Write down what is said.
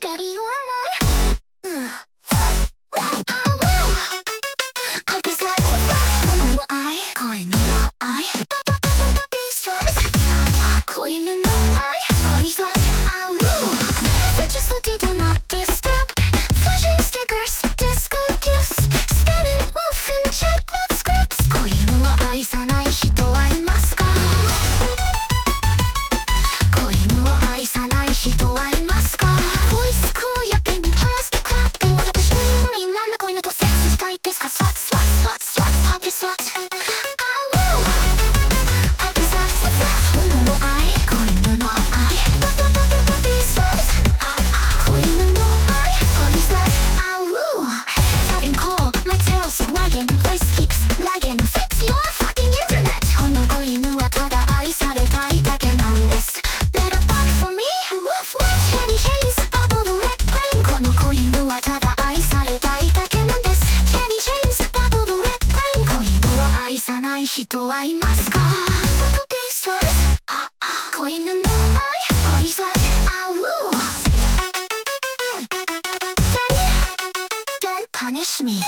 光を人はいますか？犬の愛。愛さう。punish me?